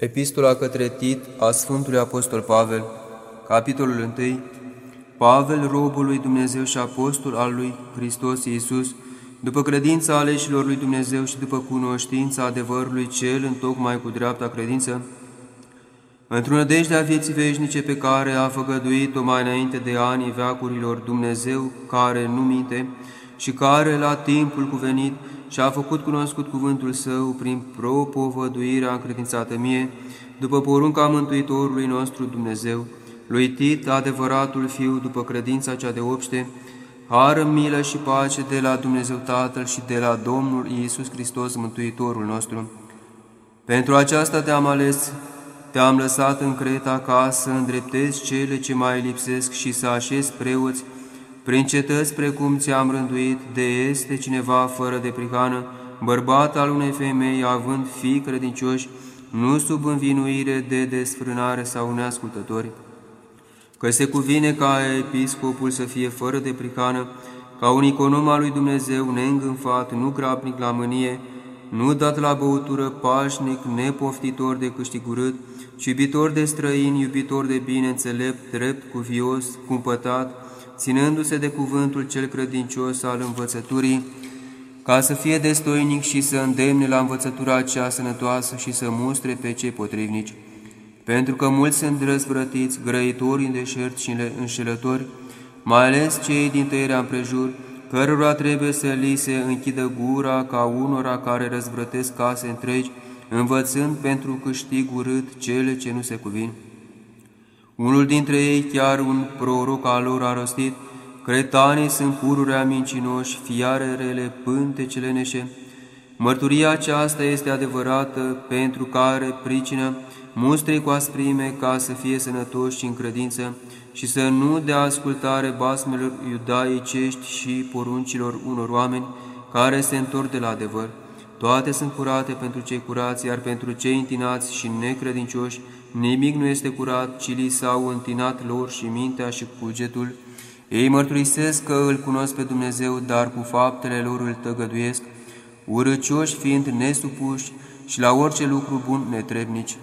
Epistola către Tit a Sfântului Apostol Pavel, capitolul 1 Pavel, robul lui Dumnezeu și apostol al lui Hristos Iisus, după credința aleșilor lui Dumnezeu și după cunoștința adevărului cel întocmai cu dreapta credință, într-o a vieții veșnice pe care a făgăduit-o mai înainte de anii veacurilor Dumnezeu, care nu minte și care la timpul cuvenit și a făcut cunoscut cuvântul Său prin propovăduirea încredințată mie, după porunca Mântuitorului nostru Dumnezeu, lui Tit, adevăratul Fiu, după credința cea de obște, hară, milă și pace de la Dumnezeu Tatăl și de la Domnul Iisus Hristos, Mântuitorul nostru. Pentru aceasta te-am ales, te-am lăsat în Creta ca să îndreptezi cele ce mai lipsesc și să așezi preoți, prin cetăți precum ți-am rânduit, de este cineva fără de prihană, bărbat al unei femei, având fii credincioși, nu sub învinuire de desfrânare sau neascultători, că se cuvine ca episcopul să fie fără de prihană, ca un econom al lui Dumnezeu, neîngânfat, nu grabnic la mânie, nu dat la băutură, pașnic, nepoftitor de câștigurât, ci iubitor de străini, iubitor de bine, înțelept, drept, cuvios, cumpătat, ținându-se de cuvântul cel credincios al învățăturii, ca să fie destoinic și să îndemne la învățătura aceea sănătoasă și să mustre pe cei potrivnici. Pentru că mulți sunt răzvrătiți, grăitori în deșert și înșelători, mai ales cei din tăierea împrejur, cărora trebuie să li se închidă gura ca unora care răzvrătesc case întregi, învățând pentru câștig urât cele ce nu se cuvin. Unul dintre ei, chiar un proroc al lor, a rostit, Cretanii sunt pururea mincinoși, fiarele pântecele neșe. Mărturia aceasta este adevărată, pentru care pricină mustre cu asprime ca să fie sănătoși în credință și să nu dea ascultare basmelor iudaicești și poruncilor unor oameni care se întorc de la adevăr. Toate sunt curate pentru cei curați, iar pentru cei întinați și necredincioși nimic nu este curat, ci li s-au întinat lor și mintea și cugetul. Ei mărturisesc că îl cunosc pe Dumnezeu, dar cu faptele lor îl tăgăduiesc, urăcioși fiind nesupuși și la orice lucru bun netrebnici.